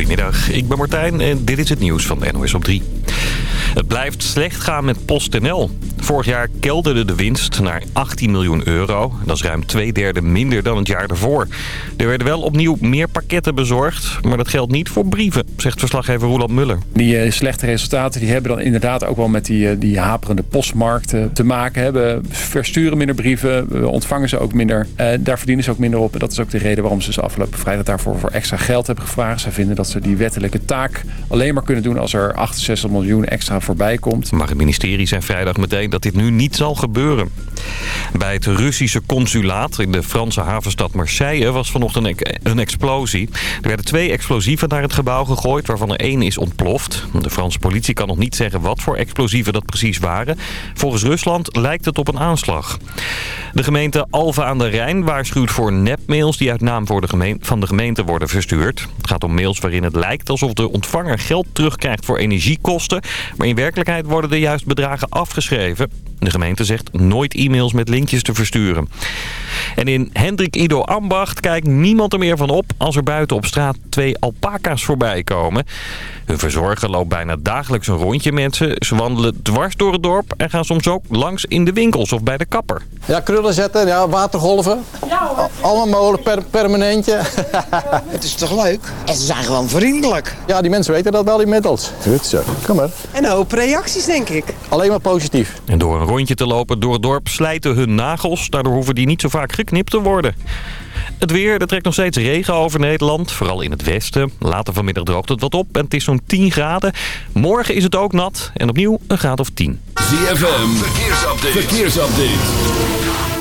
Goedemiddag, ik ben Martijn en dit is het nieuws van NOS op 3. Het blijft slecht gaan met PostNL. Vorig jaar kelderde de winst naar 18 miljoen euro. Dat is ruim twee derde minder dan het jaar daarvoor. Er werden wel opnieuw meer pakketten bezorgd. Maar dat geldt niet voor brieven, zegt verslaggever Roland Muller. Die uh, slechte resultaten die hebben dan inderdaad ook wel met die, uh, die haperende postmarkt uh, te maken. We versturen minder brieven, we ontvangen ze ook minder. daar verdienen ze ook minder op. En dat is ook de reden waarom ze dus afgelopen vrijdag daarvoor voor extra geld hebben gevraagd. Zij vinden dat ze die wettelijke taak alleen maar kunnen doen als er 68 miljoen extra voorbij komt. Maar het ministerie zei vrijdag meteen dat dit nu niet zal gebeuren. Bij het Russische consulaat in de Franse havenstad Marseille was vanochtend een explosie. Er werden twee explosieven naar het gebouw gegooid, waarvan er één is ontploft. De Franse politie kan nog niet zeggen wat voor explosieven dat precies waren. Volgens Rusland lijkt het op een aanslag. De gemeente Alva aan de Rijn waarschuwt voor nepmails die uit naam voor de van de gemeente worden verstuurd. Het gaat om mails waarin het lijkt alsof de ontvanger geld terugkrijgt voor energiekosten. Maar in werkelijkheid worden er juist bedragen afgeschreven. geven. De gemeente zegt nooit e-mails met linkjes te versturen. En in Hendrik Ido Ambacht kijkt niemand er meer van op als er buiten op straat twee alpaca's voorbij komen. Hun verzorger loopt bijna dagelijks een rondje mensen. Ze wandelen dwars door het dorp en gaan soms ook langs in de winkels of bij de kapper. Ja, krullen zetten, ja, watergolven. Ja, Allemaal mogelijk per, permanentje. Het is toch leuk? En ze zijn gewoon vriendelijk. Ja, die mensen weten dat wel inmiddels. Goed zo, kom maar. En een hoop reacties, denk ik. Alleen maar positief. En door een rondje te lopen door het dorp slijten hun nagels. Daardoor hoeven die niet zo vaak geknipt te worden. Het weer, er trekt nog steeds regen over Nederland. Vooral in het westen. Later vanmiddag droogt het wat op en het is zo'n 10 graden. Morgen is het ook nat en opnieuw een graad of 10. ZFM, verkeersupdate. verkeersupdate.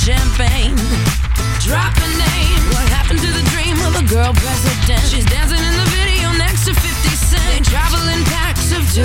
Champagne. Drop a name. What happened to the dream of a girl president? She's dancing in the video next to 50 Cent. They travel in packs of two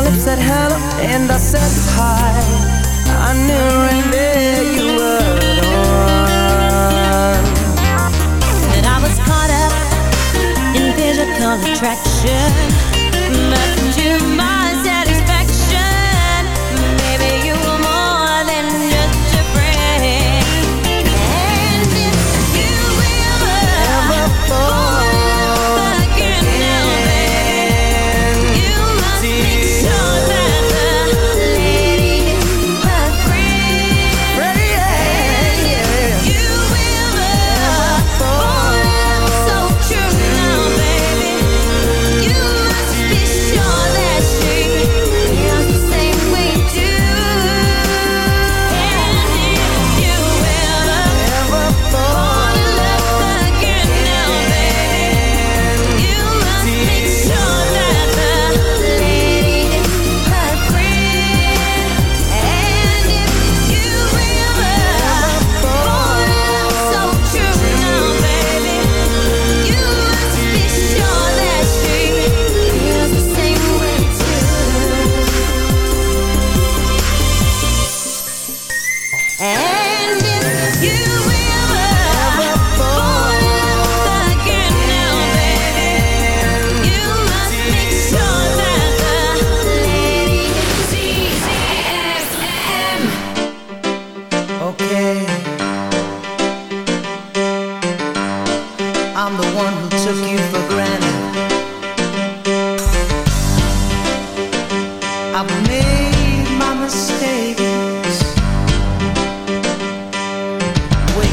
Your lips said hello and I said hi. I knew right there you were the one. That I was caught up in physical attraction. But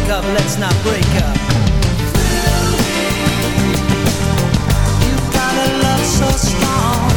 make up, let's not break up. You got a love so strong.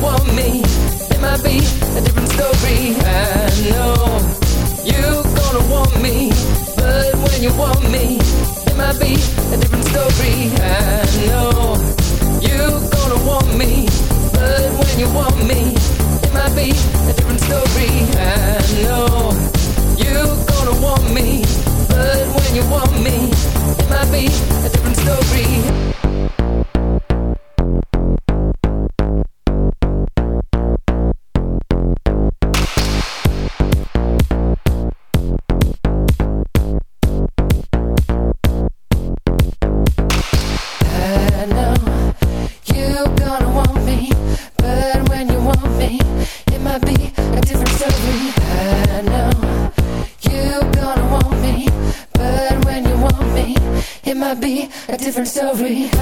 want me. It might be sorry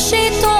谁懂？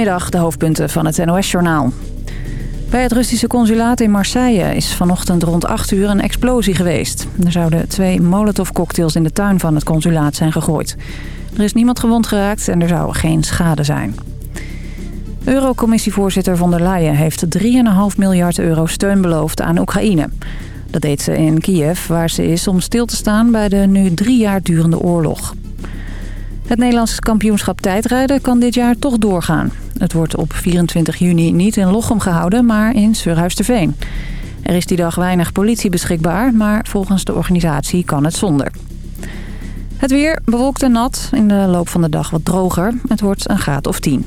Goedemiddag, de hoofdpunten van het NOS-journaal. Bij het Russische consulaat in Marseille is vanochtend rond 8 uur een explosie geweest. Er zouden twee molotovcocktails in de tuin van het consulaat zijn gegooid. Er is niemand gewond geraakt en er zou geen schade zijn. Eurocommissievoorzitter von der Leyen heeft 3,5 miljard euro steun beloofd aan Oekraïne. Dat deed ze in Kiev, waar ze is om stil te staan bij de nu drie jaar durende oorlog. Het Nederlands kampioenschap tijdrijden kan dit jaar toch doorgaan. Het wordt op 24 juni niet in Lochem gehouden, maar in Surhuisterveen. Er is die dag weinig politie beschikbaar, maar volgens de organisatie kan het zonder. Het weer bewolkt en nat, in de loop van de dag wat droger. Het wordt een graad of 10.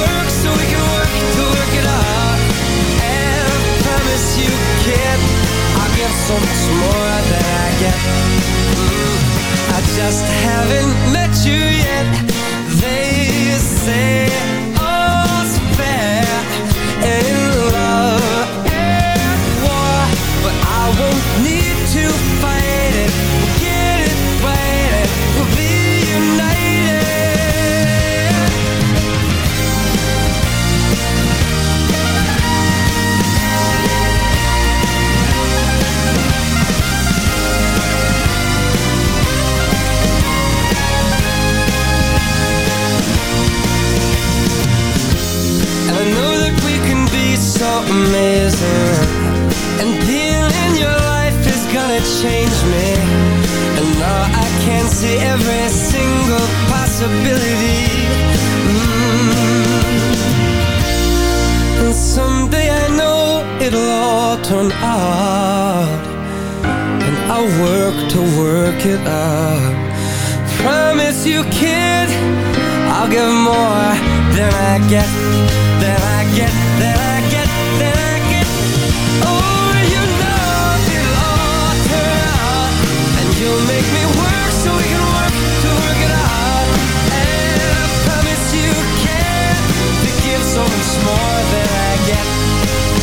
I promise you kid. I'll give so much more than I get get, than I get, than I get, than I get. Oh, you know it'll all turn out, and you'll make me work so we can work to work it out. And I promise you can to give so much more than I get.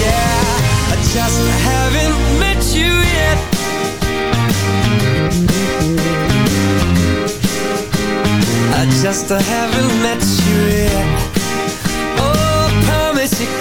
Yeah, I just haven't met you yet. I just haven't met you yet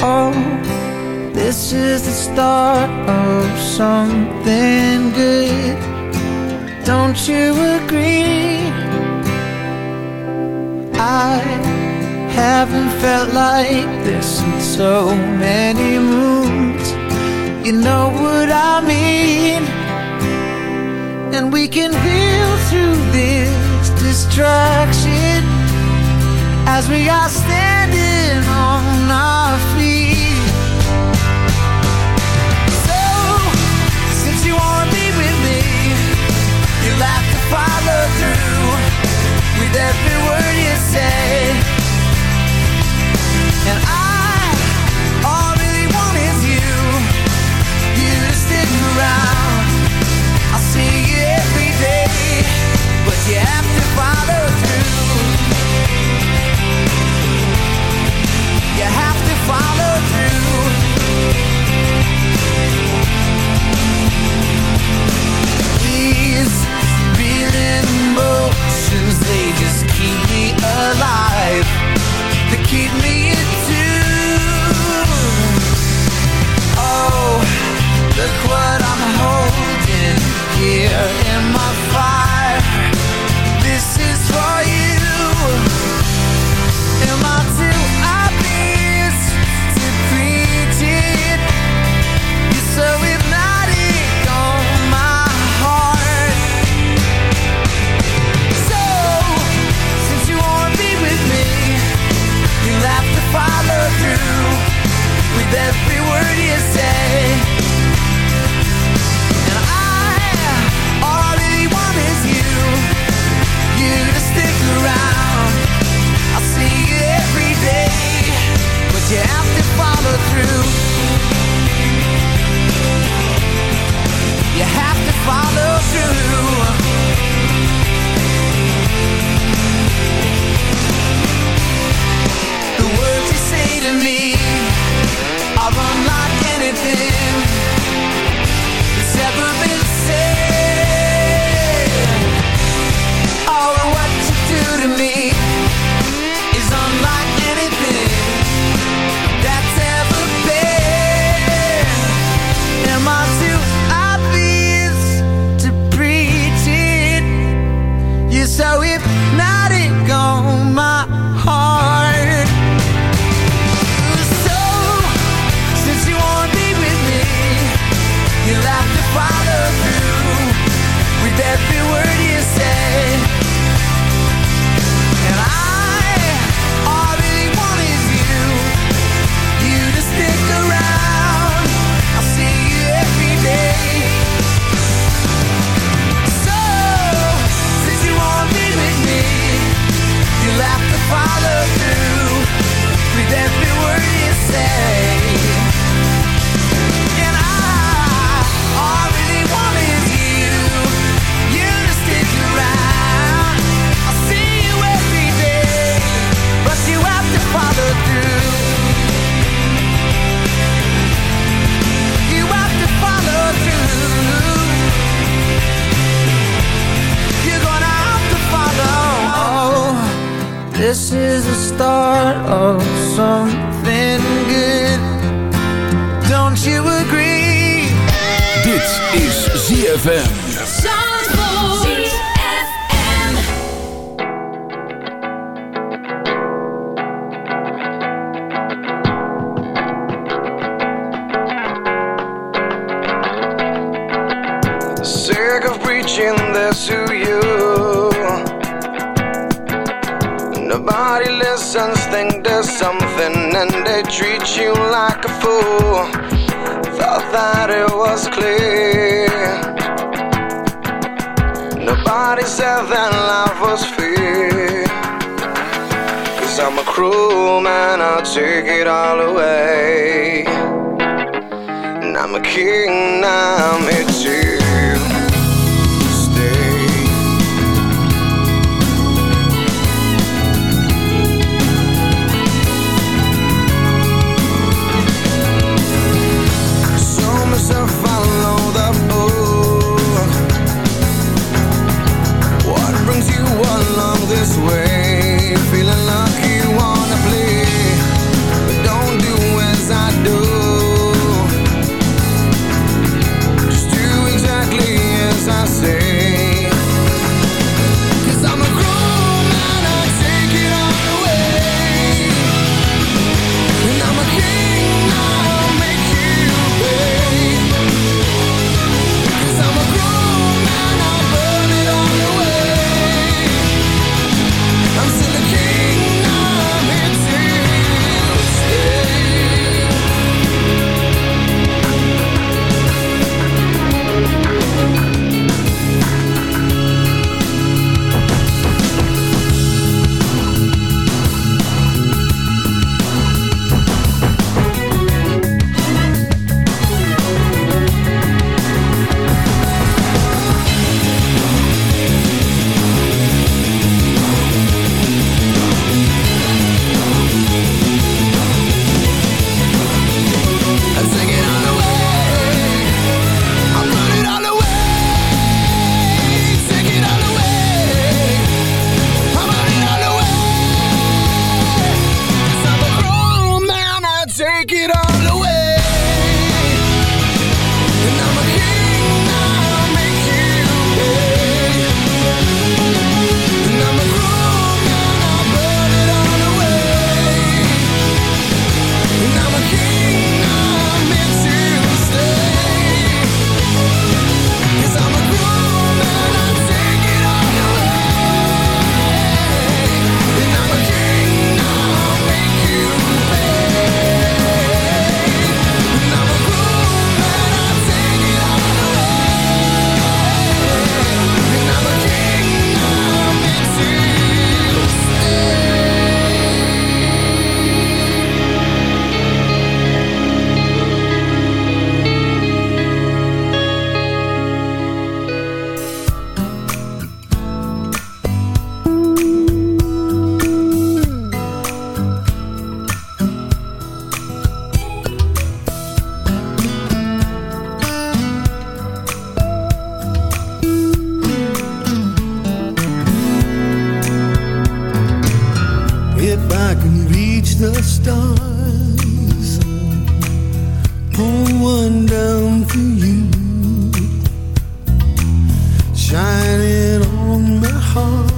Oh, this is the start of something good. Don't you agree? I haven't felt like this in so many moons. You know what I mean? And we can feel through this destruction as we are standing on our feet. So, since you want to be with me, you'll have to follow through with every word you say. This is the start of something good. Don't you agree? Dit is ZFM. I'm a cruel man, I'll take it all away. And I'm a king, now I'm a too. I can reach the stars. Pull one down for you, shining on my heart.